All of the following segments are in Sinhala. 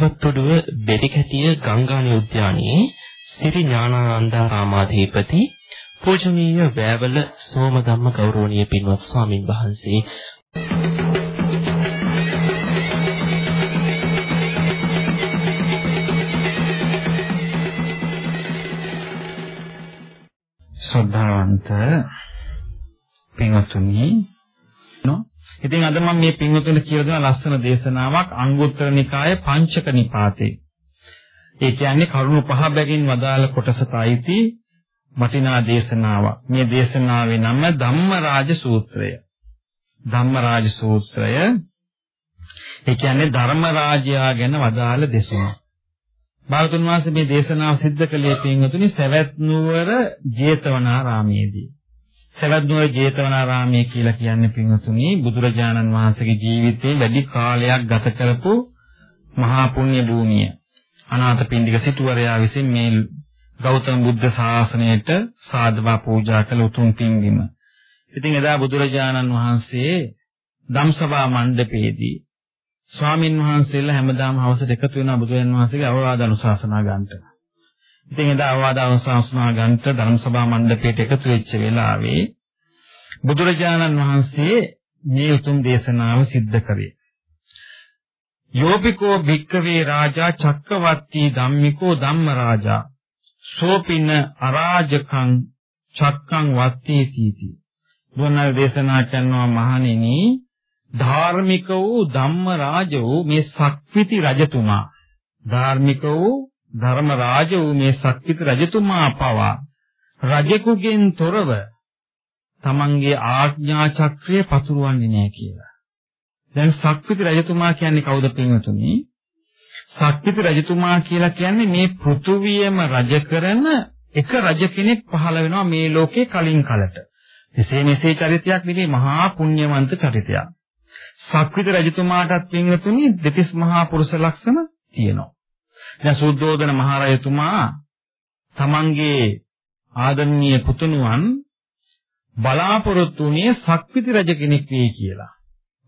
කිරිවත්තුඩුව බෙරිකැටිය ගංගානි උද්‍යානයේ සිරි ඥානානන්දාරාමාධිපති පූජනීය වැවල සෝමධම්ම ගෞරවනීය පින්වත් ස්වාමින් වහන්සේ. ශ්‍රද්ධාවන්ත පින්වත්නි නෝ ඉතින් අද මම මේ පින්වතුන්ට කියලා දෙන ලස්සන දේශනාවක් අංගුත්තර නිකායේ පංචක නිපාතේ. ඒ කියන්නේ කරුණු පහ බැගින් වදාළ කොටසට අයිති වටිනා දේශනාවක්. මේ දේශනාවේ නම ධම්මරාජ සූත්‍රය. ධම්මරාජ සූත්‍රය ඒ කියන්නේ ධර්ම රාජයා ගැන වදාළ දේශනාවක්. භාගතුන් වහන්සේ මේ දේශනාව සිද්ධ කළේ පින්වතුනි සවැත් නුවර ජේතවනාරාමයේදී. සවැත් නුවර ජේතවනාරාමයේ කියලා කියන්නේ පින්වතුනි බුදුරජාණන් වහන්සේගේ ජීවිතේ වැඩි කාලයක් ගත කරපු මහා පුණ්‍ය භූමිය. අනාථපිණ්ඩික සිටුවරයා විසින් මේ ගෞතම බුද්ධ ශාසනයට සාදවා පූජා කළ උතුම් පින්බිම. ඉතින් එදා බුදුරජාණන් වහන්සේ ධම්සභා මණ්ඩපයේදී ස්වාමින් වහන්සේලා හැමදාම හවසට එකතු වෙනා බුදුන් වහන්සේගේ අවවාද අනුශාසනා ගන්නට. ඉතින් එදා අවවාද අනුශාසනා ගන්නට ධර්මසභා මණ්ඩපයට එකතු වෙච්ච වෙලාවේ බුදුරජාණන් වහන්සේ මේ උතුම් දේශනාව සිද්ධ කරේ. යෝපිකෝ භික්කවේ රාජා චක්කවර්ති ධම්මිකෝ ධම්මරාජා සෝපින අරාජකං චක්කං වත්තේ සීති. බුදුන් දේශනා කරනවා මහණෙනි ධාර්මික වූ ධම්ම රාජ වූ මේ සක්විති රජතුමා ධාර්මික වූ ධර්ම රාජ වූ මේ සක්විති රජතුමා පවා රජෙකුගෙන් තොරව තමන්ගේ ආඥා චක්‍රය පතුරවන්නේ නැහැ කියලා. දැන් සක්විති රජතුමා කියන්නේ කවුද පින්වතුනි? සක්විති රජතුමා කියලා කියන්නේ මේ පෘථුවියම රජ කරන එක රජ කෙනෙක් පහළ වෙනවා මේ ලෝකේ කලින් කලට. එසේ මෙසේ චරිතයක් නෙවෙයි මහා පුණ්‍යවන්ත චරිතයක්. සක්විත රජතුමාටත් පින්වතුනි දෙතිස් මහා පුරුෂ ලක්ෂණ තියෙනවා. දැන් සුද්ධෝදන මහරජතුමා තමන්ගේ ආදරණීය පුතුණුවන් බලාපොරොත්තු වුණේ සක්විති රජ කෙනෙක් වෙයි කියලා.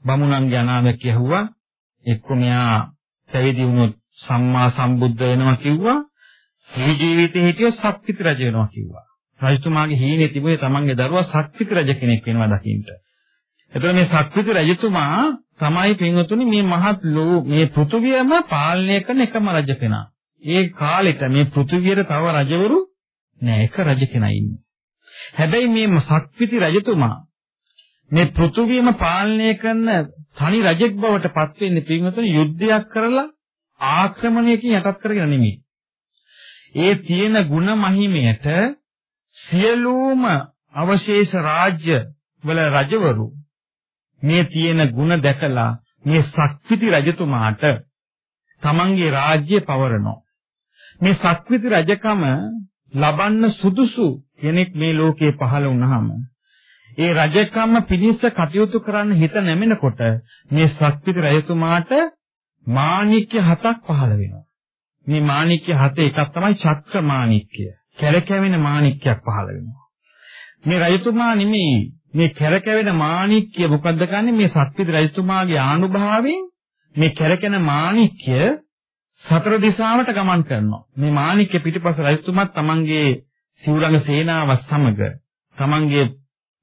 බමුණන්ගේ අනාමයක් යහුවා එක්ක මෙයා පැවිදි වුණොත් සම්මා සම්බුද්ධ වෙනවා කිව්වා. මේ ජීවිතේ හිටියොත් සක්විති රජ වෙනවා කිව්වා. රජතුමාගේ හීනේ තිබුණේ තමන්ගේ දරුවා සක්විති රජ කෙනෙක් වෙනවා දකින්න. එතකොට මේ සක්විති රජතුමා තමයි පින්වතුනි මේ මහත් ලෝ මේ පෘථුවියම පාලනය කරන එකම රජ කෙනා. ඒ කාලෙට මේ පෘථුවියට තව රජවරු නෑ එක රජ කෙනා ඉන්නේ. හැබැයි මේ සක්විති රජතුමා මේ පෘථුවියම පාලනය කරන තනි රජෙක් බවට පත් වෙන්නේ පින්වතුනි යුද්ධයක් කරලා ආක්‍රමණයකින් යටත් කරගෙන නෙමෙයි. ඒ තියෙන ಗುಣ මහිමයට සියලුම අවශේෂ රාජ්‍ය වල රජවරු මේ තියෙන ಗುಣ දැකලා මේ සක්විති රජතුමාට තමන්ගේ රාජ්‍ය පවරනවා. මේ සක්විති රජකම ලබන්න සුදුසු කෙනෙක් මේ ලෝකේ පහළ වුණාම ඒ රජකම පිණිස කටයුතු කරන්න හිත නැමෙනකොට මේ සක්විති රජතුමාට මාණික්‍ය හතක් පහළ වෙනවා. මේ මාණික්‍ය හතේ එකක් තමයි චක්‍ර මාණික්‍ය. කැරකැවෙන මාණික්‍යයක් පහළ වෙනවා. මේ රජතුමා නෙමෙයි මේ කැරකෙවෙන මාණික්‍ය මොකද්ද කන්නේ මේ සත්විත රජතුමාගේ ආනුභාවයෙන් මේ කැරකෙන මාණික්‍ය සතර දිශාවට ගමන් කරනවා. මේ මාණික්‍ය පිටිපස්ස රජතුමාත් තමන්ගේ සිවුරඟ සේනාව සමග තමන්ගේ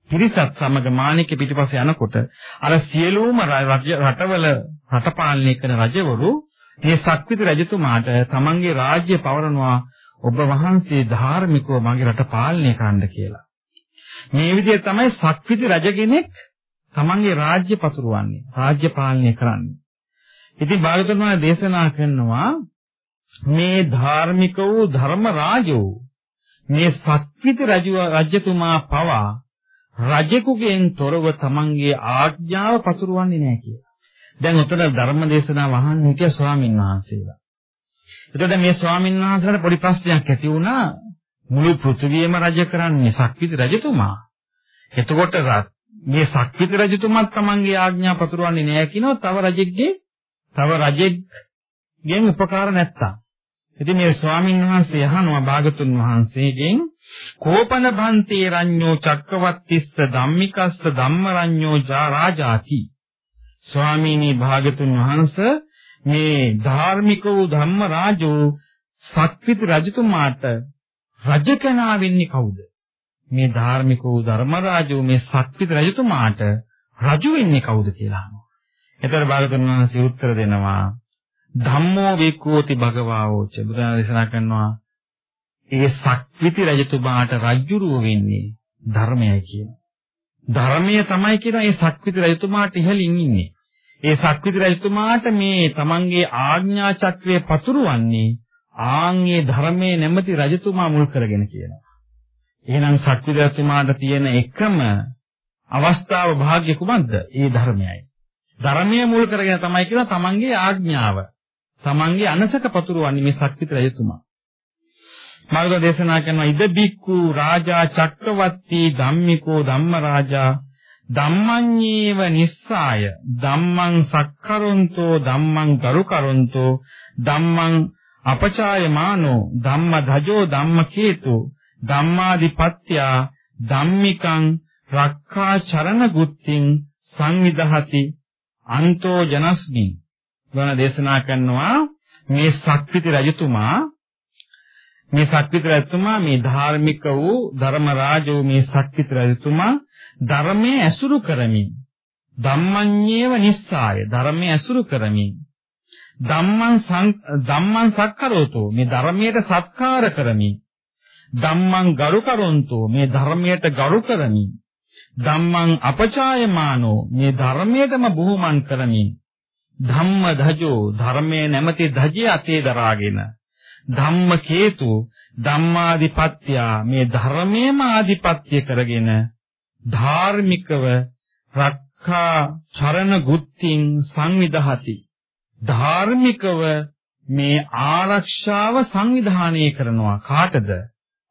පිරිසත් සමග මාණික්‍ය පිටිපස්ස යනකොට අර සියලුම රටවල රට පාලනය කරන රජවරු මේ සත්විත රජතුමාට තමන්ගේ රාජ්‍ය පවරනවා ඔබ වහන්සේ ධාර්මිකව මගේ රට පාලනය කරන්න කියලා. මේ විදිහට තමයි සක්විති රජ කෙනෙක් තමන්ගේ රාජ්‍ය පතුරවන්නේ, රාජ්‍ය පාලනය කරන්නේ. ඉතින් භාගතුන් වහන්සේ දේශනා කරනවා මේ ධාර්මික වූ ධර්ම රාජෝ මේ සක්විති රජතුමා පවා රජෙකුගෙන් තොරව තමන්ගේ ආඥාව පතුරවන්නේ නැහැ කියලා. දැන් උතන ධර්ම දේශනාව අහන්න හිටිය ස්වාමින් වහන්සේලා. එතකොට මේ ස්වාමින් වහන්සේලාට පොඩි ප්‍රශ්නයක් ඇති වුණා. මුළු පෘථිවියම රජ කරන්නේ සක්විති රජතුමා. එතකොට මේ සක්විති රජතුමාත් Tamanගේ ආඥා පතුරවන්නේ නැහැ කියනවා තව රජෙක්ගේ තව රජෙක්ගෙන් උපකාර නැත්තම්. ඉතින් මේ ස්වාමීන් වහන්සේ අහනවා භාගතුන් වහන්සේගෙන් කෝපන භන්තේ රඤ්ඤෝ චක්කවත්තිස්ස ධම්මිකස්ස ධම්මරඤ්ඤෝ රාජාති ස්වාමීනි භාගතුන් වහන්සේ මේ ධාර්මික වූ ධම්ම රාජෝ සක්විති රජතුමාට රජ කෙනා වෙන්නේ කවුද? මේ ධාර්මික වූ ධර්ම රාජෝ මේ සක්විති රජතුමාට රජු වෙන්නේ කවුද කියලා අහනවා. එතකොට භාගතුන් වහන්සේ උත්තර දෙනවා ධම්මෝ විකෝති භගවාවෝච බුදුන් දේශනා කරනවා ඒ සක්විති රජතුමාට රජුරුව වෙන්නේ ධර්මයයි කියන. ධර්මය තමයි කියන ඒ සක්විති රජතුමාට ඉහළින් ඉන්නේ. ඒ සක්විති රජතුමාට මේ තමන්ගේ ආඥා චක්‍රය පතුරවන්නේ ආන්ගේ ධර්මයේ නැමැති රජතුමා මුල් කරගෙන කියනවා. එහෙනම් සක්විති රජතුමාට තියෙන එකම අවස්ථාව භාග්‍ය කුමක්ද? ඒ ධර්මයයි. ධර්මයේ මුල් කරගෙන තමයි කියන තමන්ගේ ආඥාව. තමන්ගේ අනසක පතුරවන්නේ මේ සක්විති රජතුමා. මාර්ග දේශනා කරන ඉද බික්කු රාජා චක්කවර්ති ධම්මිකෝ ධම්මරාජා ධම්මඤ්ඤේව නිස්සාය ධම්මං සක්කරොන්තෝ ධම්මං ගරුකරොන්තෝ ධම්මං අපචායමානෝ ධම්ම ධජෝ ධම්මකේතු ධම්මාදිපත්‍යා ධම්මිකං රක්ඛා චරණ ගුත්තිං සංවිදහති අන්තෝ ජනස්මි. ගණ දේශනා කරනවා මේ සක්විති රජතුමා මේ සක්විති රජතුමා මේ ධාර්මික වූ ධර්ම රාජෝ මේ සක්විති රජතුමා ධර්මයේ ඇසුරු කරමින් ධම්මඤ්ඤේව නිස්සාය. ධර්මයේ ඇසුරු කරමින් ධම්මං ධම්මං සක්කරෝතෝ මේ ධර්මයට සත්කාර කරමින් ධම්මං ගරු කරොන්තෝ මේ ධර්මයට ගරු කරමින් ධම්මං අපචායමානෝ මේ ධර්මයටම බුහුමන් කරමින් ධම්ම ධජෝ ධර්මයේ නැමැති ධජය අතේ දරාගෙන. ධම්ම කේතු ධම්මාදිපත්‍ය මේ ධර්මයේම ආදිපත්‍ය කරගෙන. ධාර්මිකව රක්ඛා චරණ ගුත්තිං සංවිධාති. ධාර්මිකව මේ ආරක්ෂාව සංවිධානය කරනවා කාටද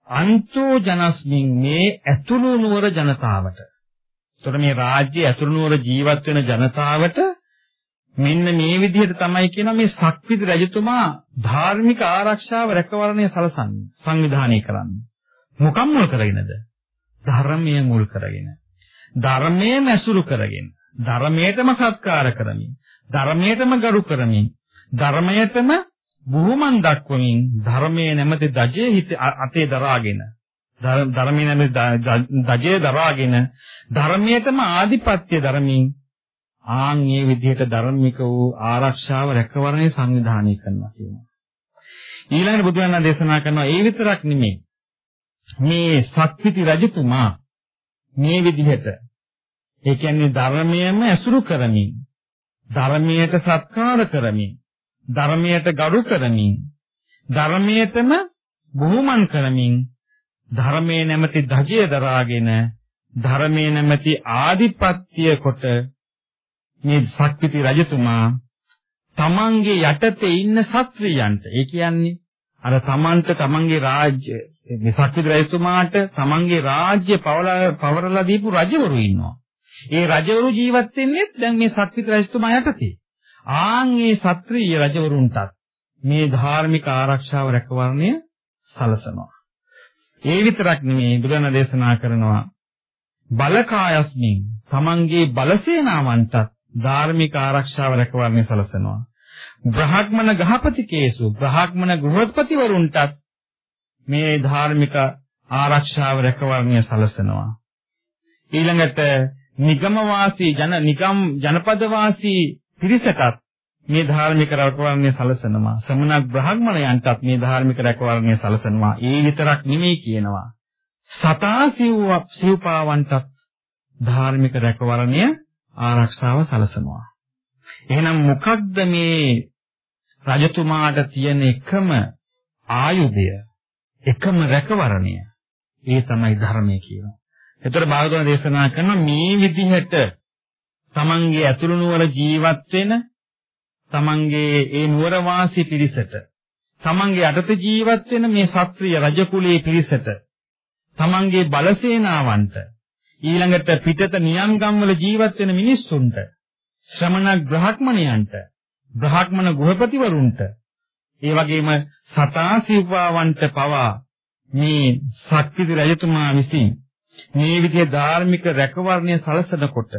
අන්තෝ ජනස්මින් මේ ඇතුළු නුවර ජනතාවට. එතකොට මේ රාජ්‍ය ඇතුළු නුවර ජීවත් වෙන ජනතාවට මෙන්න මේ විදිහට තමයි කියන මේ සක්විති රජතුමා ධාර්මික ආරක්ෂාව රැකවරණය සලසන්නේ සංවිධානය කරන්නේ. මොකම් මුල් කරගෙනද? ධර්මයේ මුල් කරගෙන. ධර්මයේ මැසුරු කරගෙන. ධර්මයටම සත්කාර කරමින්. ධර්මයටම ගරු කරමින්. ධර්මයටම බුහුමන් දක්වමින් ධර්මයේ නැමැති දජේ හිත අතේ දරාගෙන ධර්මයේ නැමැති දජේ දරාගෙන ධර්මයටම ආධිපත්‍ය ධර්මින් ආන් මේ විදිහට ධර්මික වූ ආරක්ෂාව රැකවරණය සංවිධානය කරනවා කියනවා. ඊළඟට බුදුන් දේශනා කරනවා ඒ විතරක් නෙමෙයි. මේ සත්විති රජතුමා මේ විදිහට ඒ කියන්නේ ධර්මයේම ඇසුරු කරමින් ධර්මයට සත්කාර කරමින් ධර්මයට ගරු කරමින් ධර්මයටම බුහුමන් කරමින් ධර්මයේ නැමැති ධජය දරාගෙන ධර්මයේ නැමැති ආධිපත්‍ය කොට මේ ශක්තිති රජතුමා තමන්ගේ යටතේ ඉන්න ශාස්ත්‍රීයන්ට ඒ කියන්නේ අර තමන්ට තමන්ගේ රාජ්‍ය මේ ශක්තිති රජතුමාට තමන්ගේ රාජ්‍ය පවරලා දීපු රජවරු ඉන්නවා. ඒ රජවරු ජීවත් වෙන්නේ දැන් මේ ශක්තිති රජතුමා යටතේ. ආන් මේ ශාස්ත්‍රීය රජවරුන්ටත් මේ ධාර්මික ආරක්ෂාව රැකවරණය සලසනවා. ඒ විතරක් නෙමෙයි බුදුන් දේශනා කරනවා බලකායස්මින් තමන්ගේ බලසේනාවන්ටත් ධාර්මික ආරක්ෂාව රැකවරණය සලසනවා. බ්‍රහ්මණ ගහපතිකේසු බ්‍රහ්මණ ගෘහපතිවරුන්ටත් මේ ධාර්මික ආරක්ෂාව රැකවරණය සලසනවා. ඊළඟට නිගමවාසී ජන නිගම් ජනපදවාසී පිරිසටත් මේ ධාර්මික රැකවරණය සලසනවා. ශ්‍රමණ බ්‍රහ්මණයන්ටත් මේ ධාර්මික රැකවරණය සලසනවා. ඒ විතරක් නෙමෙයි කියනවා. සතා සිව් සිව්පාවන්ටත් ධාර්මික රැකවරණය ආරක්ෂාව සලසනවා. එහෙනම් මොකක්ද මේ රජතුමාට තියෙන එකම ආයුධය එකම රැකවරණය ඒ තමයි ධර්මය කියනවා. ඒතර භාගතුන් දේශනා කරන මේ විදිහට තමන්ගේ ඇතුළු නුවර ජීවත් වෙන තමන්ගේ ඒ නුවර වාසී පිරිසට තමන්ගේ යටත ජීවත් වෙන මේ ශාස්ත්‍රීය රජ කුලයේ පිරිසට තමන්ගේ බලසේනාවන්ට ඊළඟට පිටත නියම්ගම්වල ජීවත් වෙන මිනිස්සුන්ට ශ්‍රමණ බ්‍රහ්මණයන්ට බ්‍රහ්මණ ගෘහපතිවරුන්ට ඒ වගේම සතා සිව්වාවන්ට පවා මේ ශක්තිති රජතුමා විසින් මේ විදිහේ ධාර්මික රැකවරණය සලසනකොට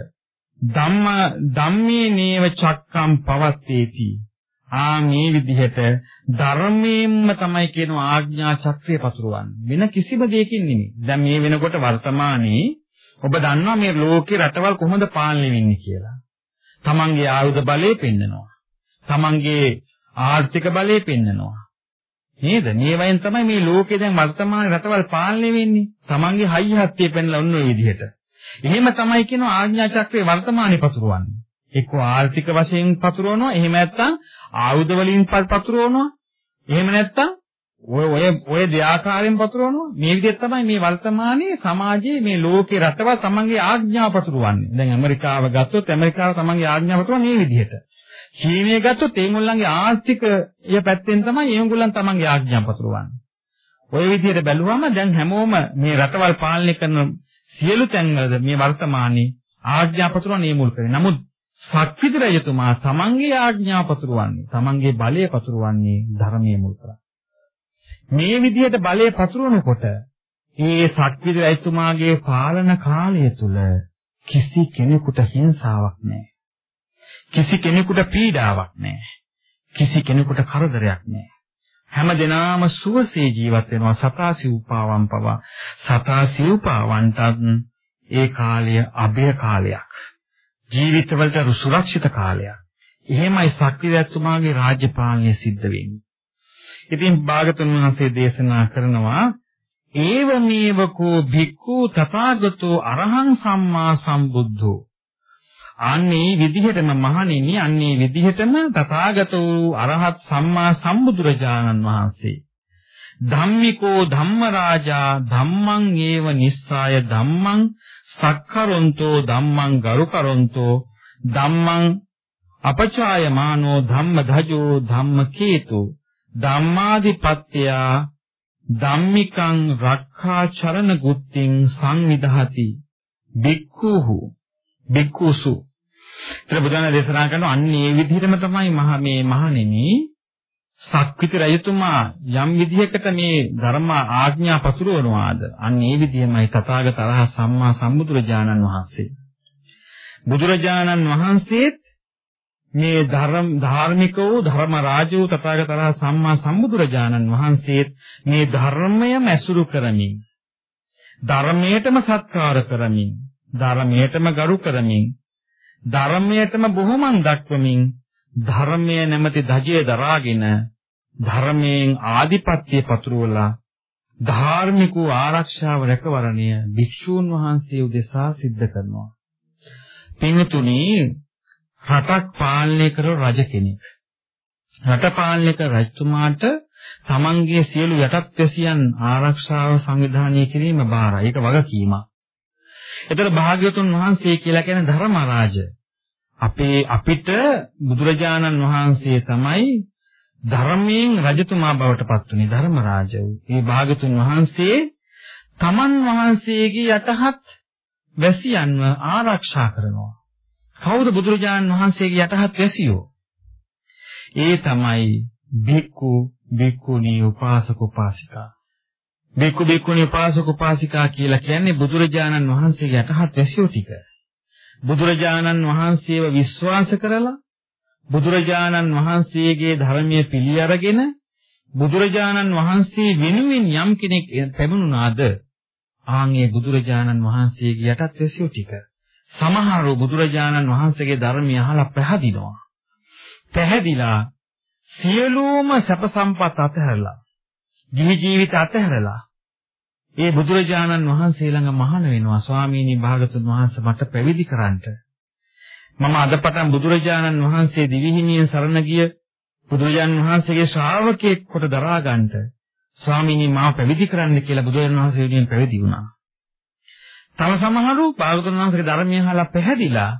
ධම්ම ධම්මේ නේව චක්කම් පවත්තේති ආ මේ විදිහට ධර්මයෙන්ම තමයි කියන ආඥා චක්‍රය පතුරවන්නේ. වෙන කිසිම දෙයකින් නෙමෙයි. දැන් මේ වෙනකොට වර්තමානයේ ඔබ දන්නවා මේ ලෝකේ රටවල් කොහොමද පාලනය වෙන්නේ කියලා. තමන්ගේ ආයුධ බලය පෙන්නනවා. තමන්ගේ ආර්ථික බලය පෙන්නනවා. නේද? මේවෙන් තමයි මේ ලෝකේ දැන් වර්තමාන රටවල් පාලනය වෙන්නේ. තමන්ගේ හයිය හත්තිය පෙන්ලා ඔන්න ඔය විදිහට. එහෙම තමයි කියන ආඥා චක්‍රේ වර්තමානයේ පතුරවන්නේ. එක්ක ආර්ථික වශයෙන් පතුරවනවා, එහෙම නැත්නම් ආයුධ වලින් පතුරවනවා. එහෙම නැත්නම් ඔය ඔය ඔය දෙආකාරයෙන් පතුරවනවා. මේ විදිහට තමයි මේ වර්තමානයේ සමාජයේ මේ ලෝකේ රටවල් තමන්ගේ ආඥා පතුරවන්නේ. දැන් ඇමරිකාව ගත්තොත් ඇමරිකාව තමන්ගේ ආඥා පතුරවන්නේ මේ විදිහට. චීනය ගත්තොත් ඒගොල්ලන්ගේ ආර්ථිකය පැත්තෙන් තමයි ඒගොල්ලන් තමන්ගේ ආඥා පතුරවන්නේ. ඔය විදිහට බැලුවම දැන් හැමෝම මේ රටවල් පාලනය කරන සියලු තැන්වලද මේ වර්තමානයේ ආඥා පතුරවන්නේ මුල් කරේ. නමුත් සක්විති රජතුමා තමන්ගේ ආඥා පතුරවන්නේ, තමන්ගේ බලය පතුරවන්නේ ධර්මයේ මුල් කරලා. මේ විදිහට බලය පතුරවනකොට ඒ සක්විති රජතුමාගේ පාලන කාලය තුල කිසි කෙනෙකුට හිංසාවක් නැහැ. කිසි කෙනෙකුට පීඩාවක් නැහැ. කිසි කෙනෙකුට කරදරයක් නැහැ. හැම දිනාම සුවසේ ජීවත් වෙනවා සතා සිව්පාවන් පවා. සතා සිව්පාවන්ටත් ඒ කාලය අභය කාලයක්. ජීවිතවලට සුරක්ෂිත කාලයක්. එහෙමයි සක්‍රීයතුමාගේ රාජ්‍ය පාලනය සිද්ධ වෙන්නේ. ඉතින් භාගතුන් වහන්සේ දේශනා කරනවා ඒව මේවකෝ භික්ඛු තථාගතෝ අරහං සම්මා සම්බුද්ධෝ. අන්නේ විදිහටම මහණෙනි අන්නේ විදිහටම තථාගත වූ අරහත් සම්මා සම්බුදුරජාණන් වහන්සේ. ධම්මිකෝ ධම්මරාජා ධම්මං ඒව නිස්සාය ධම්මං සක්කරොන්තෝ ධම්මං ගරුකරොන්තෝ ධම්මං අපචායමානෝ ධම්මධජෝ ධම්මකේතු ධම්මාදිපත්ත්‍යා ධම්මිකං රක්ඛාචරණ ගුත්තිං සංවිධාති බික්ඛුහු බික්ඛුසු. ඒතර බුදුන් දේශනා කරනවා. අන්න ඒ විදිහටම තමයි මහ මේ මහණෙනි සක්විති රජතුමා යම් විදිහකට මේ ධර්ම ආඥා පතුරවනවාද? අන්න ඒ විදිහමයි තථාගත අරහ සම්මා සම්බුදුරජාණන් වහන්සේ. බුදුරජාණන් වහන්සේත් මේ ධර්ම ධාර්මික වූ ධර්ම රාජ වූ තථාගත අරහ සම්මා සම්බුදුරජාණන් වහන්සේත් මේ ධර්මයම ඇසුරු කරමින් ධර්මයටම සත්කාර කරමින් ධර්මයටම ගරු කරමින් ධර්මයටම බොහොමන් දක්වමින් ධර්මය නැමැති ධජය දරාගෙන ධර්මයෙන් ආධිපත්‍ය පතුරවලා ධාර්මික ආරක්ෂාව රැකවරණය භික්ෂූන් වහන්සේ උදෙසා සිද්ධ කරනවා. පින්තුණි රටක් පාලනය කරන රජ කෙනෙක්. රට පාලනය කර රජතුමාට තමන්ගේ සියලු යටත් වැසියන් ආරක්ෂාව සංවිධානය කිරීම බාරයි. ඒක වගකීමක්. එතකොට භාග්‍යවතුන් වහන්සේ කියලා කියන ධර්මරාජ අපේ අපිට බුදුරජාණන් වහන්සේ තමයි ධර්මයෙන් රජතුමා බවට පත් වුනේ ධර්මරාජ වූ. ඒ භාග්‍යවතුන් වහන්සේ තමන් වහන්සේගේ යටහත් වැසියන්ව ආරක්ෂා කරනවා. කවුද බුදුරජාණන් වහන්සේගේ යටහත් වැසියෝ? ඒ තමයි බික්කු බික්කුණී උපාසක උපාසිකා. බික්කු බික්කුණී උපාසක උපාසිකා කියලා කියන්නේ බුදුරජාණන් වහන්සේගේ යටහත් වැසියෝ ටික. බුදුරජාණන් වහන්සේව විශ්වාස කරලා බුදුරජාණන් වහන්සේගේ ධර්මයේ පිළි අරගෙන බුදුරජාණන් වහන්සේ වෙනුවෙන් යම් කෙනෙක් පැමිණුණාද ආන්ගේ බුදුරජාණන් වහන්සේගේ යටත් වැසියෝ ටික සමහරව බුදුරජාණන් වහන්සේගේ ධර්මය අහලා පැහැදිනවා පැහැදිලා සියලුම සැප සම්පත් අතහැරලා ගිහි ජීවිත අතහැරලා ඒ බුදුරජාණන් වහන්සේ ළඟ මහාන වෙනවා. ස්වාමීනි භාගතුන් වහන්සේ මට පැවිදි කරන්නට. මම අදපටන් බුදුරජාණන් වහන්සේ දිවිහිමියෙන් සරණ ගිය බුදුරජාණන් වහන්සේගේ ශ්‍රාවකෙක් කොට දරා ගන්නට. ස්වාමීනි මාව පැවිදි කරන්න කියලා බුදුරජාණන් වහන්සේ වෙනුවෙන් පැවිදි වුණා. තව සමහරු භාගතුන් වහන්සේගේ ධර්මය අහලා පැහැදිලා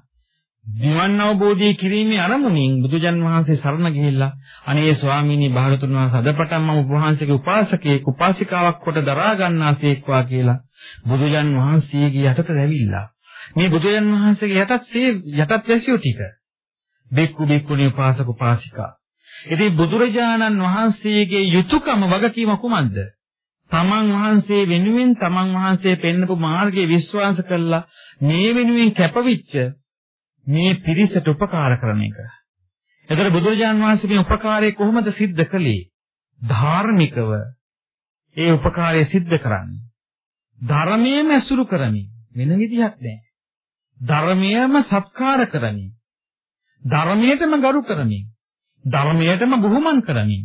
නිවන් අවබෝධය කිරීමේ අරමුණින් බුදුජන් වහන්සේ සරණ ගිහිල්ලා අනේ ස්වාමීනි භාගතුන් වහන්සේ අදපටන් මම උපවහන්සේගේ උපාසකයෙක් උපාසිකාවක් කොට දරා ගන්නාසේක්වා කියලා බුදුජන් වහන්සේගේ යටට රැවිලා මේ බුදුජන් වහන්සේගේ යටත් යටත් වැසියෝ ටික බික්කු බික්කුණී උපාසක උපාසිකා. ඉතින් බුදුරජාණන් වහන්සේගේ යුතුයකම වගකීම කුමක්ද? තමන් වහන්සේ වෙනුවෙන් තමන් වහන්සේ පෙන්වපු මාර්ගයේ විශ්වාස කළා මේ වෙනුවෙන් කැපවිච්ච මේ පිරිසට උපකාර කරන එක. එතකොට බුදුරජාන් වහන්සේ මේ උපකාරය කොහොමද සිද්ධ කළේ? ධාර්මිකව ඒ උපකාරය සිද්ධ කරන්නේ. ධර්මයේම ඇසුරු කරමින් වෙන විදිහක් නැහැ. ධර්මයේම සත්කාර කරමින් ධර්මයටම ගරු කරමින් ධර්මයටම බුහුමන් කරමින්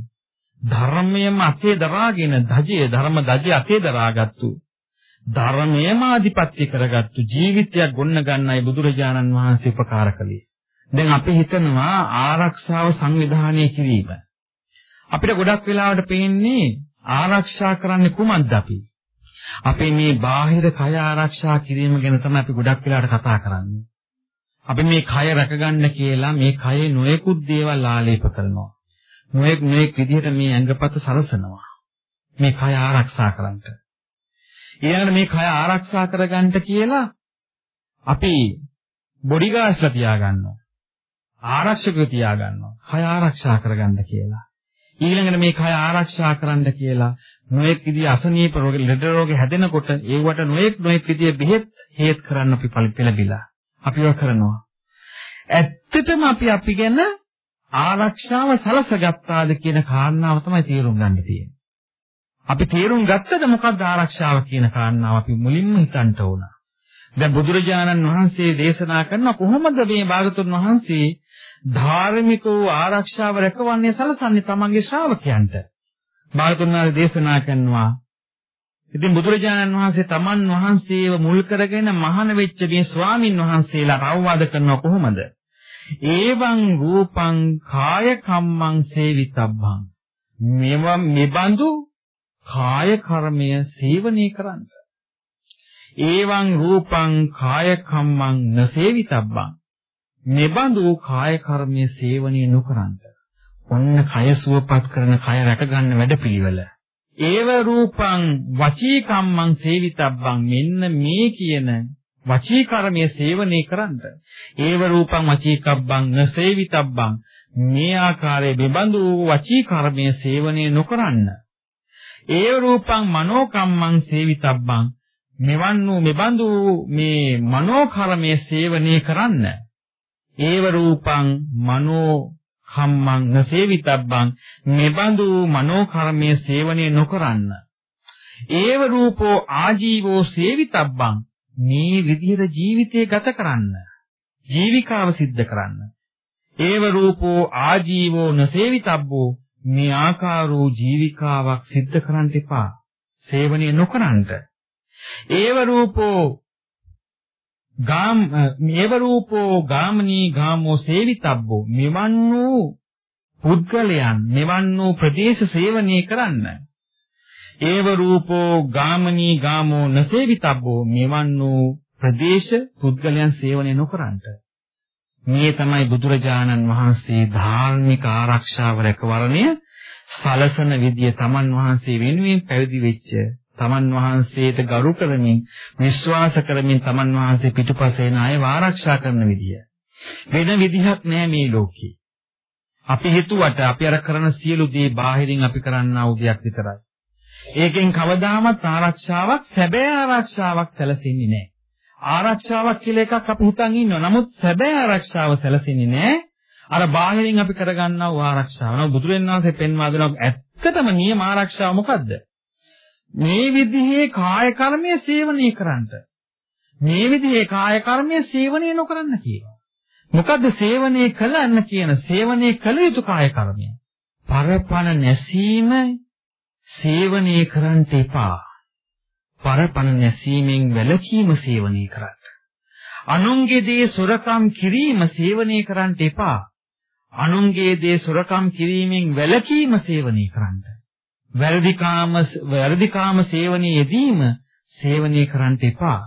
ධර්මයේම අතේ දරාගෙන ධජය ධර්ම ධජය අතේ දරාගත්තු ධර්මයේම ආධිපත්‍ය කරගත්තු ජීවිතයක් ගොන්න ගන්නයි බුදුරජාණන් වහන්සේ උපකාර කළේ. දැන් අපි හිතනවා ආරක්ෂාව සංවිධානය කිරීම. අපිට ගොඩක් වෙලාවට පේන්නේ ආරක්ෂා කරන්නේ කුමක්ද අපි? අපේ මේ බාහිර කය ආරක්ෂා කිරීම ගැන තමයි අපි ගොඩක් වෙලාවට කතා කරන්නේ. අපි මේ කය රැකගන්න කියලා මේ කයේ නොයෙකුත් දේවල් ආලේප කරනවා. නොයෙක් නොයෙක් විදිහට මේ ඇඟපත සරසනවා. මේ කය ආරක්ෂා කරන්නට. ඊළඟට මේ කය ආරක්ෂා කරගන්න කියලා අපි බොඩිගාඩ්ස්ලා තියාගන්නවා. ආරක්ෂකව තියාගන්නවා. කය ආරක්ෂා කරගන්න කියලා. ඊළඟට මේ කය ආරක්ෂා කරන්න කියලා නොයෙක් විදිහ අසනීප රෝග ලෙඩ රෝග හැදෙනකොට ඒවට නොයෙක් නොයෙක් විදිහ බෙහෙත් හේත් කරන්න අපි පෙළඹිලා අපිව කරනවා ඇත්තටම අපි අපි ගැන ආරක්ෂාව සලසගත්තාද කියන කාරණාව තමයි තේරුම් ගන්න තියෙන්නේ අපි තේරුම් ගත්තද මොකක්ද ආරක්ෂාව කියන කාරණාව අපි මුලින්ම හිතන්න ඕන දැන් බුදුරජාණන් වහන්සේ දේශනා කරන කොහොමද මේ භාගතුන් වහන්සේ ධාර්මික වූ ආරක්ෂාව රැකවන්නේ සලසන්නේ තමන්ගේ ශ්‍රාවකයන්ට. බාලතුන්වහන්සේ දේශනා කරනවා. ඉතින් බුදුරජාණන් වහන්සේ තමන් වහන්සේව මුල් කරගෙන මහාන වෙච්ච මේ ස්වාමින් වහන්සේලාට අවවාද කරනවා කොහොමද? ඒවං රූපං කාය කම්මං සේවිතබ්බං. මෙව මෙබඳු කාය කර්මය සේවනය කරන්න. ඒවං රූපං කාය කම්මං නසේවිතබ්බං. මෙබඳු කාය කර්මයේ සේවනය නොකරන්ත. ඔන්න කය සුවපත් කරන කය රැකගන්න වැඩපිළිවෙල. ඒව රූපං වචී කම්මං සේවිතබ්බං මෙන්න මේ කියන වචී කර්මයේ සේවනය කරන්ත. ඒව රූපං වචී කබ්බං නසේවිතබ්බං මේ ආකාරයේ බෙබඳු වචී කර්මයේ සේවනය නොකරන්න. ඒව රූපං මනෝ කම්මං සේවිතබ්බං මෙවන් වූ මෙබඳු මේ මනෝ කර්මයේ සේවනය කරන්න. ඒව රූපං මනෝ කම්මං නසේවිතබ්බං මෙබඳු මනෝ කර්මයේ සේවනය නොකරන්න. ඒව රූපෝ ආජීවෝ සේවිතබ්බං මේ විදිහට ජීවිතය ගත කරන්න. ජීවිකාව සිද්ධ කරන්න. ඒව රූපෝ ආජීවෝ නසේවිතබ්බෝ මේ ආකාරෝ ජීවිකාවක් සිද්ධ කරන්න එපා. සේවනය නොකරන්නට. ඒව රූපෝ ගාම් මේව රූපෝ ගාමනී ගාමෝ සේවිතබ්බෝ මෙවන් වූ පුද්ගලයන් මෙවන් වූ ප්‍රදේශ සේවනය කරන්න ඒව රූපෝ ගාමනී ගාමෝ නසේවිතබ්බෝ මෙවන් වූ ප්‍රදේශ පුද්ගලයන් සේවනය නොකරන්ට මේ තමයි බුදුරජාණන් වහන්සේ ධාර්මික ආරක්ෂාව රැකවරණය සලසන විදිය තමන් වහන්සේ වෙනුවෙන් පැවිදි වෙච්ච තමන් වහන්සේට ගරු කරමින් විශ්වාස කරමින් තමන් වහන්සේ පිටුපසේ නාය ආරක්ෂා කරන විදිය. වෙන විදිහක් නෑ මේ ලෝකේ. අපි හිතුවට අපි අර කරන සියලු දේ බාහිරින් අපි කරන්නා වූ දෙයක් විතරයි. ඒකෙන් කවදාමත් ආරක්ෂාවක් සැබෑ ආරක්ෂාවක් සැලසෙන්නේ නෑ. ආරක්ෂාවක් කියලා එකක් අපි හිතන් ඉන්නවා. නමුත් සැබෑ ආරක්ෂාව සැලසෙන්නේ නෑ. අර බාහිරින් අපි කරගන්නා වූ ආරක්ෂාව. නෝ බුදුරජාණන් වහන්සේ පෙන්වා දෙනවා ඇත්තටම නියම ආරක්ෂාව මොකද්ද? මේ විදිහේ කාය කර්මය සේවනය කරන්නට මේ විදිහේ කාය කර්මය සේවනය නොකරන්න කියනවා. මොකද්ද සේවනය කළන්න කියන සේවනය කළ යුතු කාය කර්මය? පරපණ නැසීම සේවනය කරන්නට එපා. පරපණ නැසීමෙන් වැළකීම සේවනය කරන්න. අනුන්ගේ දේ සොරකම් කිරීම සේවනය කරන්නට එපා. අනුන්ගේ දේ සොරකම් කිරීමෙන් වැළකීම සේවනය කරන්න. වැරදිකාම වැරදිකාම සේවනයේ යෙදීම සේවනය කරන්න එපා.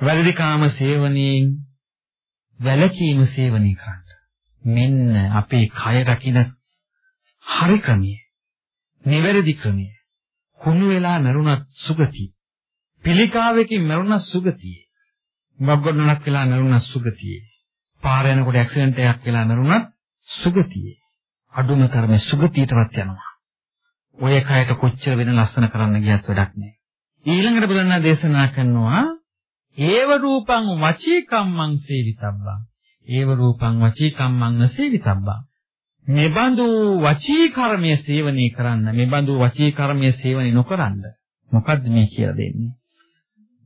වැරදිකාම සේවනයෙන් වැළකීම සේවනය කරන්න. මෙන්න අපේ කය රකින්න හරි ක්‍රමය. නිවැරදි ක්‍රමය. කුණු වෙලා මරුණත් සුගතිය. පිළිකාවකින් මරුණත් සුගතිය. මග්ගොඩනක් වෙලා මරුණත් සුගතිය. පාර යනකොට ඇක්සිඩන්ට් එකක් වෙලා මරුණත් සුගතිය. අඩුම තරමේ සුගතියටවත් යනවා. ඔය කයට කොච්චර වෙන ලස්සන කරන්න ගියත් වැඩක් නැහැ. ඊළඟට බුදුන් දේශනා කරනවා ඒව රූපං වචී කම්මං සේවිතබ්බං. ඒව රූපං වචී කම්මං නසේවිතබ්බං. මෙබඳු වචී කර්මයේ සේවනය කරන්න මෙබඳු වචී කර්මයේ සේවනය නොකරන්න මොකද්ද මේ කියලා දෙන්නේ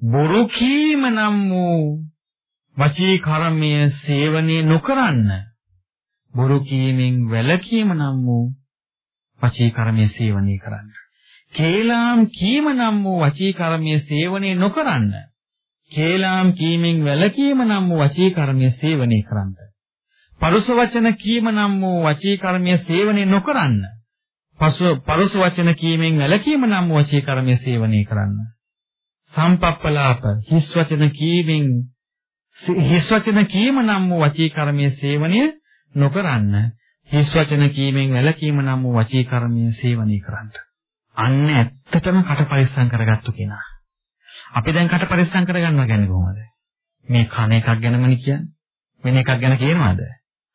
බොරු කීම නම් වූ වචී කර්මයේ සේවනය නොකරන්න බොරු කීමෙන් වැළකීම නම් වූ වචී කර්මයේ සේවනය කරන්න කේලාම් කීම නම් වූ වචී කර්මයේ සේවනය නොකරන්න කේලාම් කීමෙන් වැළකීම නම් වූ වචී කර්මයේ සේවනය කරන්න පරුස වචන කීම නම් වූ වචී කර්මය සේවනය නොකරන්න. පසු පරුස වචන කීමෙන් වැළකීම නම් වූ වචී කර්මය සේවනය කරන්න. සම්පප්පලාප හිස් වචන කීමෙන් හිස් වචන කීම නම් වූ වචී කර්මය සේවනය නොකරන්න. හිස් වචන කීමෙන් වැළකීම නම් වූ වචී කර්මය සේවනය කරන්න. අන්න ඇත්තටම කට පරිස්සම් කරගත්තු කෙනා. අපි දැන් කට පරිස්සම් කරගන්නවා කියන්නේ කොහොමද? මේ කන එකක් ගැනමනේ කියන්නේ. වෙන එකක් ගැන කියනවාද?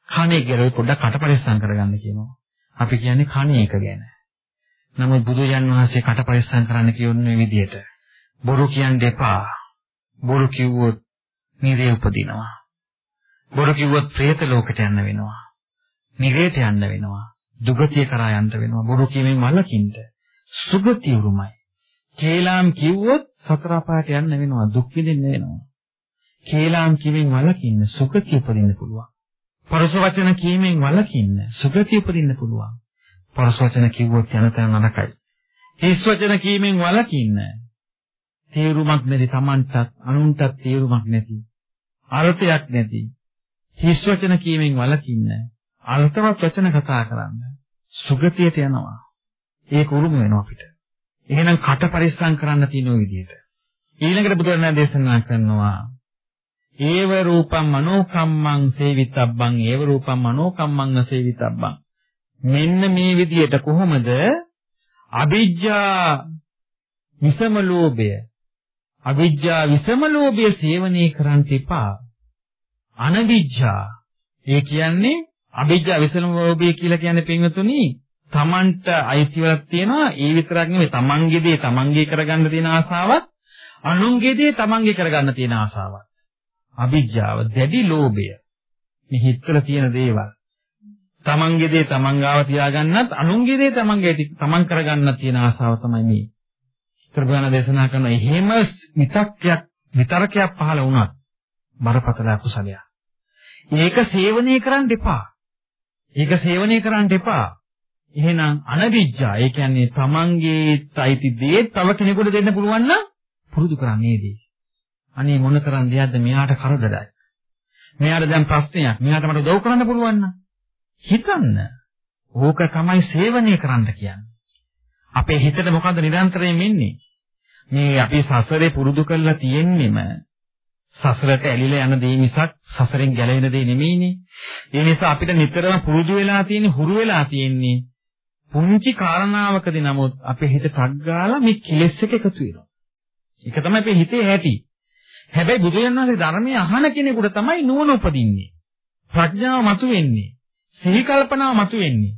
කණේ කියලා පොඩ්ඩක් කටපරිස්සම් කරගන්න කියනවා. අපි කියන්නේ කණේ එක ගැන. නමුත් බුදුජන් වහන්සේ කටපරිස්සම් කරන්න කියන්නේ විදියට. බොරු කියන්න එපා. බොරු කිව්වොත් නිරේ උපදිනවා. බොරු කිව්වොත් പ്രേත ලෝකෙට යන්න වෙනවා. නිරේට යන්න වෙනවා. දුගතිය කරා යන්න වෙනවා. බොරු කියමින් වළකින්න. සුගතිය උරුමයි. කේලාම් කිව්වොත් සතර අපායට යන්න වෙනවා. දුක් විඳින්න වෙනවා. කේලාම් කිමින් වළකින්න සුගතිය උපදින්න පුළුවන්. පරස වචන කීමෙන් වළකින්න සුගතිය උපදින්න පුළුවන්. පරස වචන කිව්වොත් යන තැන නරකයි. හිස් වචන කීමෙන් වළකින්න තේරුමක් නැති Tamanටත් අනුන්ටත් තේරුමක් නැති අර්ථයක් නැති හිස් වචන කීමෙන් වළකින්න අර්ථවත් වචන කතා කරන්න සුගතියට යනවා. ඒක උරුම වෙනවා අපිට. එහෙනම් කට පරිස්සම් කරන්න තියෙන විදිහට. ඊළඟට බුදුරජාණන් දේශනා කරනවා ඒව රූපම් මනෝකම්මං සේවිතබ්බං ඒව රූපම් මනෝකම්මං සේවිතබ්බං මෙන්න මේ විදියට කොහොමද අවිජ්ජා විසම ලෝභය අවිජ්ජා විසම ලෝභය සේවනය කරන්න එපා අනවිජ්ජා ඒ කියන්නේ අවිජ්ජා විසම ලෝභය කියලා කියන්නේ පින්වතුනි තමන්ට අයිතිවක් තියෙනවා ඒ විතරක් නෙවෙයි තමන්ගේ දේ තමන්ගේ කරගන්න තියෙන ආසාවක් අනුන්ගේ දේ තමන්ගේ කරගන්න තියෙන ආසාවක් අවිජ්ජාව, දැඩි ලෝභය. මේ හිතවල තියෙන දේවල්. තමන්ගේ දේ තමන් ගාව තියාගන්නත්, අනුන්ගේ දේ තමන්ගේ තමන් කරගන්නත් තියෙන ආසාව තමයි මේ. ත්‍රිභාන දේශනා කරන එහෙම විතක්යක් විතරකයක් පහළ වුණත් බරපතල අකුසලයක්. ඒක සේවනය කරන්න එපා. ඒක සේවනය කරන්න එපා. එහෙනම් අනවිජ්ජා ඒ කියන්නේ තමන්ගේ අයිති දේ තව කෙනෙකුට දෙන්න පුළුවන් නම් පුරුදු කරන්නේ දී. අනේ මොන තරම් දෙයක්ද මෙයාට කරදරයි. මෙයාට දැන් ප්‍රශ්නයක්. මෙයාට මට උදව් කරන්න පුළුවන් නම් හිතන්න. ඕක තමයි සේවනය කරන්න කියන්නේ. අපේ හිතට මොකද්ද නිරන්තරයෙන් ඉන්නේ? මේ අපි සසරේ පුරුදු කරලා තියෙන්නෙම සසරට ඇලිලා යන දේ මිසක් සසරෙන් ගැලවෙන දේ නෙමෙයිනේ. ඒ නිසා අපිට නිතරම පුරුදු වෙලා තියෙන්නේ හුරු වෙලා තියෙන්නේ පුංචි කාරණාවකදී නමුත් අපේ හිත ටක් ගාලා මේ කෙලෙස් එක එකතු වෙනවා. ඒක තමයි අපේ හිතේ ඇති. හැබැයි බුදුන් වහන්සේ ධර්මයේ අහන කෙනෙකුට තමයි නුවණ උපදින්නේ. ප්‍රඥාව මතුවෙන්නේ. සිහි කල්පනාව මතුවෙන්නේ.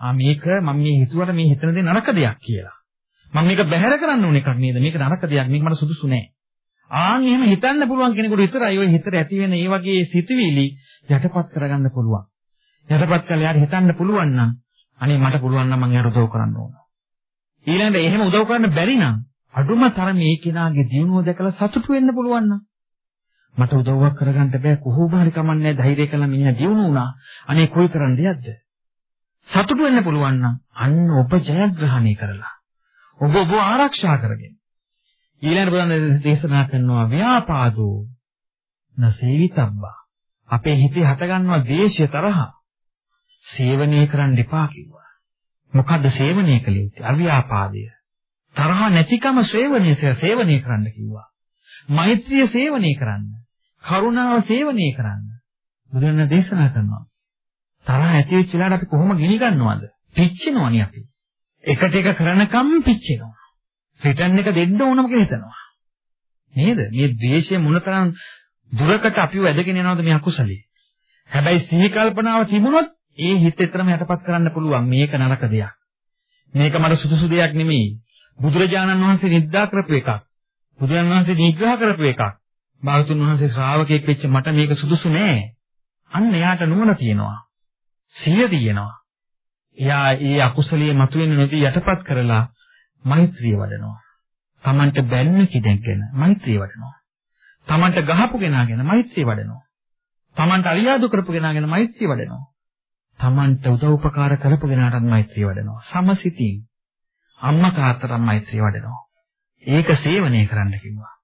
ආ මේක මම මේ හිතුවට මේ හිතන දේ නරක දෙයක් කියලා. මම මේක බැහැර කරන්න ඕන එකක් නේද? මේක නරක දෙයක්. මේක මට සුදුසු නෑ. ආන් එහෙම හිතන්න පුළුවන් කෙනෙකුට විතරයි ওই හිතට ඇති වෙන මේ වගේ සිතුවිලි යටපත් කරගන්න පුළුවන්. යටපත් කළා යාට හිතන්න පුළුවන් නම් අනේ මට පුළුවන් නම් මම යාට උදව් කරන්න ඕන. ඊළඟට එහෙම උදව් කරන්න බැරි නම් අඩුම තරමේ ඒ කෙනාගේ දියුණුව දැකලා සතුටු වෙන්න පුළුවන් නම් මට උදව්වක් කරගන්න බෑ කොහොම හරි කමන්නේ ධෛර්යය කළා මිනිහා දියුණු වුණා අනේ කොයි තරම් දෙයක්ද සතුටු වෙන්න පුළුවන් නම් අන්න ඔබ ජයග්‍රහණය කරලා ඔබ ඔබ ආරක්ෂා කරගෙන ඊළඟ බුදුන් දේශනා කරනවා ව්‍යාපාදෝ නසේවිතබ්බා අපේ හිතේ හටගන්නවා ද්වේෂය තරහ සේවනය කරන්න එපා කිව්වා මොකද්ද සේවනය කළ යුත්තේ අව්‍යාපාදය තරහ නැතිකම සේවනය සේවනය කරන්න කිව්වා. මෛත්‍රිය සේවනය කරන්න. කරුණාව සේවනය කරන්න. බුදුන් දේශනා කරනවා. තරහ ඇති වෙච්ච වෙලාවට අපි කොහොම ගිනි ගන්නවද? පිච්චෙනවනේ අපි. එකට එක කරනකම් පිච්චෙනවා. රිටර්න් එක දෙන්න ඕනම කියලා හිතනවා. නේද? මේ ද්වේෂය මොනතරම් දුරකට අපිව ඇදගෙන යනවද මේ අකුසලයේ? හැබැයි සිහි කල්පනාව තිබුණොත් ඒ හිත එතරම් යටපත් කරන්න පුළුවන්. මේක නරක දෙයක්. මේක මට සුදුසු දෙයක් නෙමෙයි. බුදුරජාණන් වහන්සේ නිද්දා කරපු එකක්. බුදුන් වහන්සේ නිග්‍රහ කරපු එකක්. භාගතුන් වහන්සේ ශ්‍රාවකෙක් වෙච්ච මට මේක සුදුසු නෑ. අන්න එයාට නුවණ තියෙනවා. සිය දිනනවා. එයා ඒ අකුසලයේ මතුවෙන නොදී යටපත් කරලා මෛත්‍රිය වඩනවා. Tamanට බැන්න කෙනෙක් ගැන මෛත්‍රිය වඩනවා. Tamanට ගහපු කෙනා ගැන මෛත්‍රිය වඩනවා. Tamanට අරියාදු කරපු කෙනා ගැන මෛත්‍රිය වඩනවා. Tamanට උදව් උපකාර කරපු කෙනාටත් මෛත්‍රිය වඩනවා. සමසිතින් අම්මා තාත්තටත් මෛත්‍රිය වඩනවා. ඒක සේවනය කරන්න කිව්වා.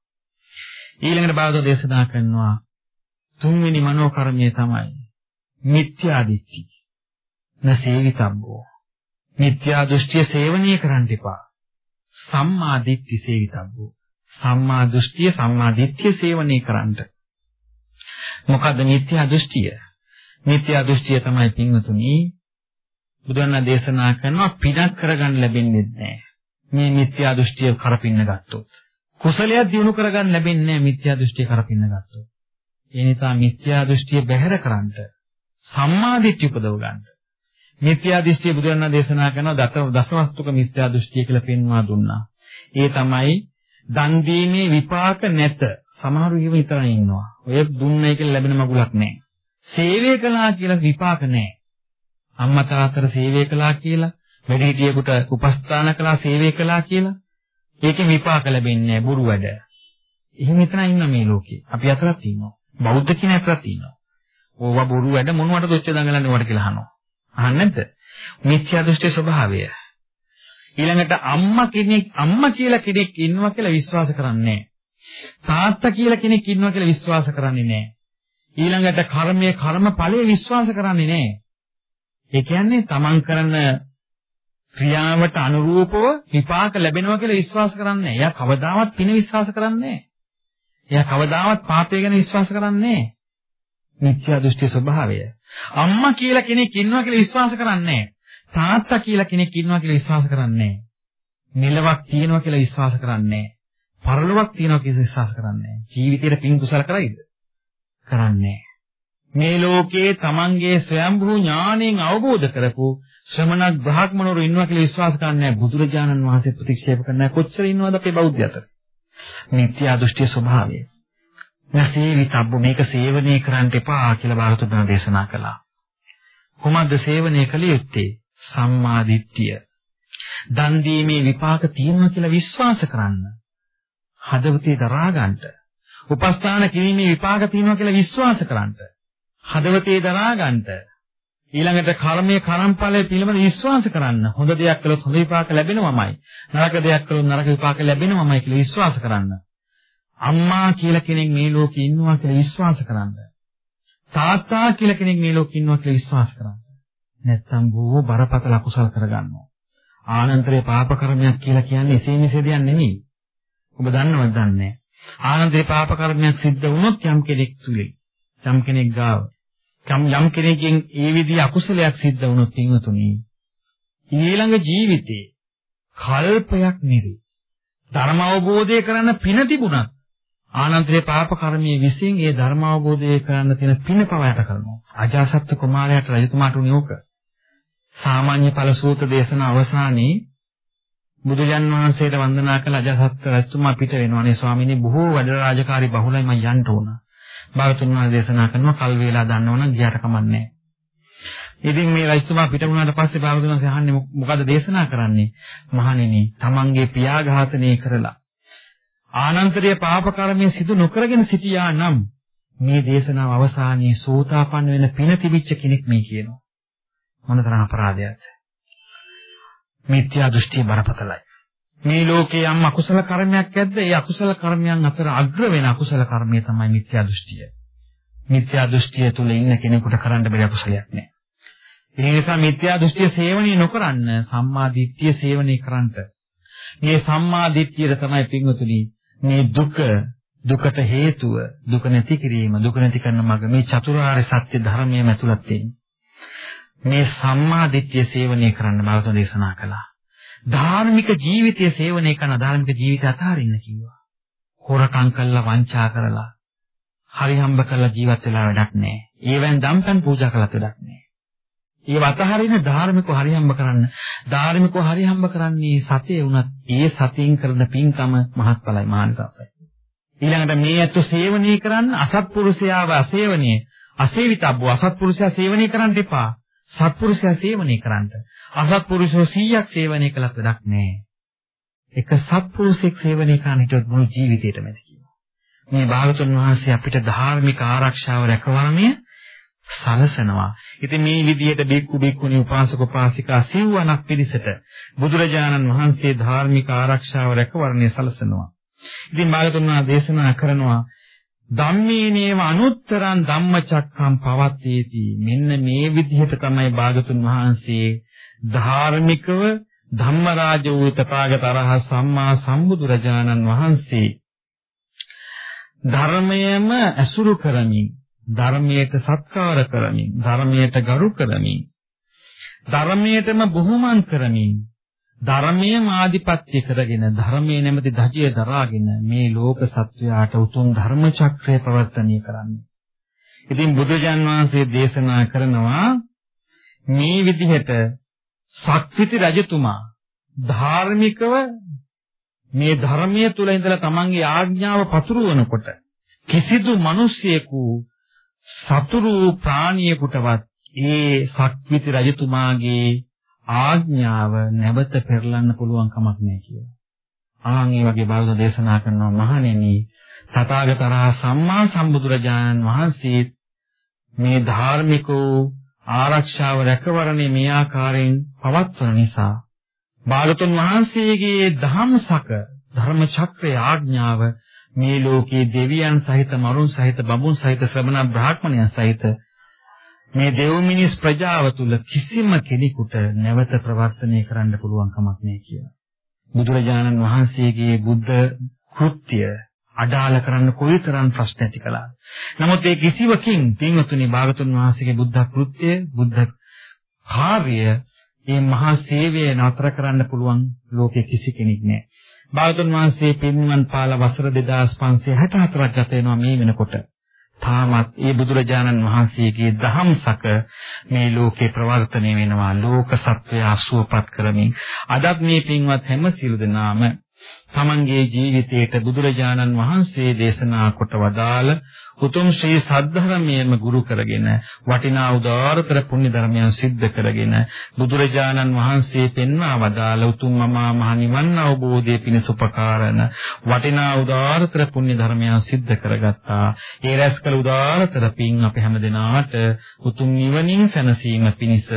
ඊළඟට බාධා දේශනා කරනවා තුන්වෙනි මනෝ කර්මය තමයි මිත්‍යා දිට්ඨි. නසේවිතබ්බෝ. මිත්‍යා දෘෂ්ටිය සේවනය කරන්න එපා. සම්මා දිට්ඨි සේවිතබ්බෝ. සම්මා දෘෂ්ටිය සම්මා දිට්ඨිය සේවනය කරන්න. මොකද්ද මිත්‍යා දෘෂ්ටිය? මිත්‍යා දෘෂ්ටිය තමයි පින්වතුනි බුදුන් දේශනා කරනවා පිනක් කරගන්න ලැබෙන්නේ නැහැ. මේ මිත්‍යා දෘෂ්ටිය කරපින්න ගත්තොත්. කුසලයක් දිනු කරගන්න ලැබෙන්නේ නැහැ මිත්‍යා දෘෂ්ටිය කරපින්න ගත්තොත්. ඒ නිසා මිත්‍යා දෘෂ්ටිය බැහැර කරන්නට සම්මා දිට්ඨිය උපදව ගන්න. මිත්‍යා දෘෂ්ටිය බුදුරණන් දේශනා කරන දත දසවස්තුක මිත්‍යා දෘෂ්ටිය කියලා පෙන්වා දුන්නා. ඒ තමයි දන් දීමේ විපාක නැත. සමහරු හිම විතරයි ඉන්නවා. ඔය දුන්නයි කියලා ලැබෙන මගුලක් නැහැ. සේවය කළා කියලා විපාක නැහැ. අම්මා තාත්තට සේවය කළා කියලා වැඩිහිටියෙකුට උපස්ථාන කළා සේවය කළා කියලා ඒකේ විපාක ලැබෙන්නේ නැහැ බොරු වැඩ. එහෙම හිතන ඉන්න මේ ලෝකේ. අපි අතරත් ඉන්නවා. බෞද්ධ කෙනෙක් අතරත් ඉන්නවා. ඕවා බොරු වැඩ මොනවටද ඔච්චර දඟලන්නේ වට කියලා අහනවා. අහන්නේ නැද්ද? මිත්‍යා දෘෂ්ටි ස්වභාවය. ඊළඟට අම්මා කෙනෙක් අම්මා කියලා කෙනෙක් ඉන්නවා කියලා විශ්වාස කරන්නේ තාත්තා කියලා කෙනෙක් ඉන්නවා කියලා විශ්වාස කරන්නේ නැහැ. ඊළඟට කර්මයේ කර්මඵලයේ විශ්වාස කරන්නේ නැහැ. ඒ කියන්නේ තමන් කරන ක්‍රියාවට අනුරූපව විපාක ලැබෙනවා කියලා විශ්වාස කරන්නේ නැහැ. එයා කවදාවත් පින විශ්වාස කරන්නේ නැහැ. එයා කවදාවත් පාපය ගැන විශ්වාස කරන්නේ නැහැ. මිත්‍යා දෘෂ්ටි ස්වභාවය. අම්මා කියලා කෙනෙක් ඉන්නවා කියලා විශ්වාස කරන්නේ තාත්තා කියලා කෙනෙක් ඉන්නවා කියලා විශ්වාස කරන්නේ මෙලවක් තියෙනවා කියලා විශ්වාස කරන්නේ පරලොවක් තියෙනවා කියලා විශ්වාස කරන්නේ ජීවිතේට පින් කුසල කරයිද? කරන්නේ මේ ලෝකේ තමන්ගේ ස්වයම්භූ ඥාණයෙන් අවබෝධ කරපු ශ්‍රමණක් බ්‍රාහ්මණවරු ඉන්නවා කියලා විශ්වාස කරන්නේ බුදුරජාණන් වහන්සේ ප්‍රතික්ෂේප කරන්නේ කොච්චර ඉන්නවද අපේ බෞද්ධයත මිත්‍යා දෘෂ්ටිය ස්වභාවය. නැසීවිතබ්බ මේක සේවනය කරන්න එපා කියලා බාරතුතුමා දේශනා කළා. කොහොමද සේවනය කළ යුත්තේ? සම්මා දිට්ඨිය. දන් දීමේ විපාක තියෙනවා කියලා විශ්වාස කරන්න. හදවතේ දරා ගන්නට. උපස්ථාන කිරීමේ විපාක තියෙනවා කියලා විශ්වාස කරන්නට. හදවතේ දරා ගන්නට. ඊළඟට කර්මයේ කර්මඵලය පිළිබඳ විශ්වාස කරන්න. හොඳ දෙයක් කළොත් හොඳ විපාක ලැබෙනවමයි. නරක දෙයක් කළොත් නරක විපාක ලැබෙනවමයි කියලා විශ්වාස කරන්න. අම්මා කියලා කෙනෙක් මේ ලෝකේ ඉන්නවා කියලා විශ්වාස කරන්න තාත්තා කියලා කෙනෙක් මේ ලෝකේ ඉන්නවා කියලා විශ්වාස කරන්න නැත්තම් බොහෝ බරපතල අකුසල් කරගන්නවා. ආනන්තරේ පාප කර්මයක් කියලා කියන්නේ එසේ මෙසේ දෙයක් නෙමෙයි. ඔබ දන්නවද දන්නේ? ආනන්තරේ පාප කර්මයක් සිද්ධ වුණොත් යම් කෙනෙක් තුලින් යම් කෙනෙක් ගාව යම් යම් කෙනෙක්ගෙන් ඒ විදිහ අකුසලයක් සිද්ධ වුණොත් පින්වතුනි ඊළඟ ජීවිතේ කල්පයක් නිරි ධර්ම අවබෝධය කරන්න පින තිබුණත් ආනන්තරේ පාප කර්මයේ විසින් ඒ ධර්ම අවබෝධය කරන්න තියෙන පින පවයට කරනවා. අජාසත් කුමාරයාට රජතුමාට උනියෝක සාමාන්‍ය ඵල සූත්‍ර දේශන අවසානයේ බුදුජන් වහන්සේට වන්දනා කළ අජාසත් රජතුමා පිට වෙනවානේ ස්වාමීනි බොහෝ වැඩ රාජකාරී බහුලයි මම යන්න ඕන. භාගතුන් වහන්සේ දේශනා කරනවා කල් වේලා දන්නවනම් ගියට කමන්නේ ඉතින් මේ රජතුමා පිට වුණාට පස්සේ භාගතුන් වහන්සේ අහන්නේ මොකද දේශනා කරන්නේ? මහණෙනි, තමන්ගේ පියා ඝාතනය කරලා ආනන්තරීය පාප කර්මයේ සිදු නොකරගෙන සිටියා නම් මේ දේශනාව අවසානයේ සෝතාපන්න වෙන පින තිබිච්ච කෙනෙක් මේ කියනවා. මොනතරම් අපරාධයක්ද? මිත්‍යා දෘෂ්ටිය බරපතලයි. මේ ලෝකේ යම් අකුසල කර්මයක් ඇද්ද? ඒ අකුසල කර්මයන් අතර අග්‍ර වෙන අකුසල කර්මය තමයි මිත්‍යා දෘෂ්ටිය. මිත්‍යා දෘෂ්ටිය තුල ඉන්න කෙනෙකුට කරන්න බැරි අකුසලයක් නෑ. ඒ නිසා මිත්‍යා දෘෂ්ටිය සේවනය නොකරන්න සම්මා දිට්ඨිය සේවනය කරන්නට. මේ සම්මා දිට්ඨියට තමයි පින්වතුනි මේ දුක දුකට හේතුව දුක නැති කිරීම දුක නැති කරන මඟ මේ චතුරාර්ය සත්‍ය ධර්මයේ ඇතුළත් තියෙන්නේ. මේ සම්මා දිට්ඨිය සේවනය කරන්න මම දේශනා කළා. ධාර්මික ජීවිතය සේවනය කරන ධාර්මික ජීවිතය අතහරින්න කිව්වා. හොරකම් කළා වංචා කරලා හරි හම්බ කරලා ජීවත් වෙලා වැඩක් නැහැ. ඒවෙන් දම්පන් පූජා කළත් වැඩක් නැහැ. ඒව අතහරින ධාර්මිකව හරි හම්බ කරන්න. ධාර්මිකව හරි හම්බ කරන්නේ සතේ වුණත් ඒ සතෙන් කරන පින්කම මහත්ඵලයි මහානිසංසයි. ඊළඟට මේ ඇත්ත සේවනය කරන්න අසත්පුරුෂයාව අසේවනීය අසේවිතබ්බෝ අසත්පුරුෂයා සේවනය කරන්න එපා. සත්පුරුෂයා සේවනය කරන්න. අසත්පුරුෂෝ 100ක් සේවනය කළත් වැඩක් නැහැ. එක සත්පුරුෂෙක් සේවනය කරන්න හිටියොත් මුළු ජීවිතේටම ඇති කියනවා. මේ භාගතුන් වහන්සේ අපිට ධාර්මික ආරක්ෂාව රැකවරණය සලසනවා. ඉතින් මේ විදිහට බික්කු බික්කුණී උපාසක උපාසිකා සිව්වනක් පිළිසෙට බුදුරජාණන් වහන්සේ ධාර්මික ආරක්ෂාව රැකවරණය සලසනවා. ඉතින් භාගතුන් වහන්සේ දේශනා කරනවා ධම්මේනේව අනුත්තරං ධම්මචක්කම් පවත්තේති මෙන්න මේ විදිහට තමයි භාගතුන් වහන්සේ ධාර්මිකව ධම්මරාජ වූ තථාගත අරහ සම්මා සම්බුදුරජාණන් වහන්සේ ධර්මයම ඇසුරු කරමින් ධර්මයට සත්කාර කරමින් ධර්මයට ගරු කරමින් ධර්මයටම බොහොමන් කරමින් ධර්මයේ ආධිපත්‍ය කරගෙන ධර්මයේ නැමැති ධජය දරාගෙන මේ ලෝක සත්වයාට උතුම් ධර්ම චක්‍රය ප්‍රවර්තනය කරන්නේ. ඉතින් බුදුජන් වහන්සේ දේශනා කරනවා මේ විදිහට සක්විති රජතුමා ධාර්මිකව මේ ධර්මයේ තුල ඉඳලා තමන්ගේ ආඥාව පතුරවනකොට කිසිදු මිනිසියෙකු සතුරු ප්‍රාණියෙකුටවත් ඒ සක්විති රජතුමාගේ ආඥාව නැවත පෙරලන්න පුළුවන් කමක් නැහැ කියලා. ආන් මේ වගේ බාහිර දේශනා කරනවා මහණෙනි තථාගතරා සම්මා සම්බුදුරජාණන් වහන්සේ මේ ධාර්මිකෝ ආරක්ෂාව රැකවරණේ මේ ආකාරයෙන් පවත්වන නිසා බාලතුන් වහන්සේගේ ධම්සක ධර්ම චක්‍රයේ ආඥාව මේ ලෝකේ දෙවියන් සහිත මරුන් සහිත බඹුන් සහිත ශ්‍රමණ බ්‍රාහ්මණයන් සහිත මේ දෙව් මිනිස් ප්‍රජාව තුල කිසිම කෙනෙකුට නැවත ප්‍රවර්තනය කරන්න පුළුවන් කමක් නැහැ කියලා. බුදුරජාණන් වහන්සේගේ බුද්ධ කෘත්‍ය අඩාල කරන්න කොයිතරම් ප්‍රශ්න ඇති කළාද. නමුත් ඒ කිසිවකින් පින්වතුනි භාගතුන් වහන්සේගේ බුද්ධ කෘත්‍ය බුද්ධ කාර්ය මේ මහා සේවය නතර කරන්න පුළුවන් ලෝකේ කිසි කෙනෙක් නැහැ. භාගතුන් වහන්සේ පින්වන් පාල වසර 2564ක් ගත වෙනවා මේ වෙනකොට. තාමත් ඒ බුදුරජාණන් වහන්සේගේ දහම්සක මේ ලෝකේ ප්‍රවර්තනය වෙනවා ලෝක සත්වය අසුවපත් කරමින් අදත් මේ පින්වත් හැම සිළු දෙනාම තමන්ගේ ජීවිතයට බුදුරජාණන් වහන්සේ දේශනා කොට වදාළ උතුම් ශ්‍රී සද්ධර්මයේම ගුරු කරගෙන වටිනා උදාාරතර පුණ්‍ය ධර්මයන් සිද්ධ කරගෙන බුදුරජාණන් වහන්සේ පෙන්වා වදාළ උතුම් මමා මහ නිවන් අවබෝධයේ පිණිස උපකාරන වටිනා උදාාරතර පුණ්‍ය ධර්මයන් සිද්ධ කරගත්තා. ඒ රැස් කළ උදාාරතර පින් අප හැම දිනාට උතුම් නිවනින් සැනසීම පිණිස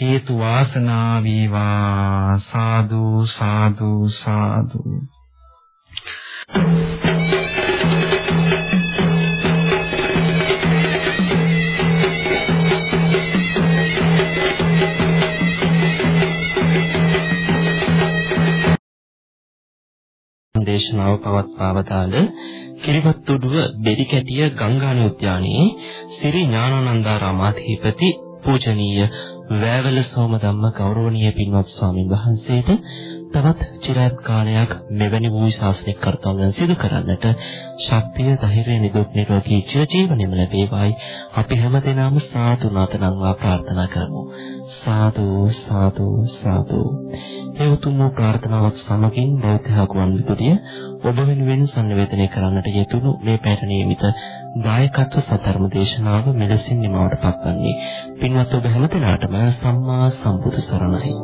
හේතු වාසනා වේවා සාදු සාදු සාදු දේශනාව පවත්වාවදාළ කිරිවත්තුඩුව බෙරිකැටිය ගංගාන උද්‍යානයේ ශ්‍රී ඥානානන්දාරාමාධිපති පූජනීය වැවල සෝමධම්ම ගෞරවනීය පින්වත් ස්වාමින් වහන්සේට තවත් চিරාත් කාලයක් මෙවැනි වූ ශාස්ත්‍රික කර්තව්‍යයන් සිදු කරන්නට ශක්තිය ධෛර්යය නිදුක් නිරෝගී ජීවනයම ලැබේවායි. අපි හැමදෙනාම සාදු නාතනම්වා ප්‍රාර්ථනා කරමු. සාදු සාදු සාදු. ඒ උතුම් වූ ප්‍රාර්ථනාවක් සමගින් බෞද්ධ ගුවන් විදුලිය ඔබ වෙනුවෙන් සංවේදනය කරන්නට යෙදුණු මේ පැයට නියමිත දායකත්ව සතරම දේශනාව මෙලෙසින් නිමවට පත්වන්නේ පින්වත් ඔබ හැමදෙනාටම සම්මා සම්බුදු සරණයි.